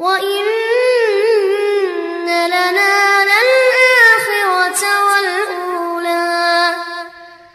وإن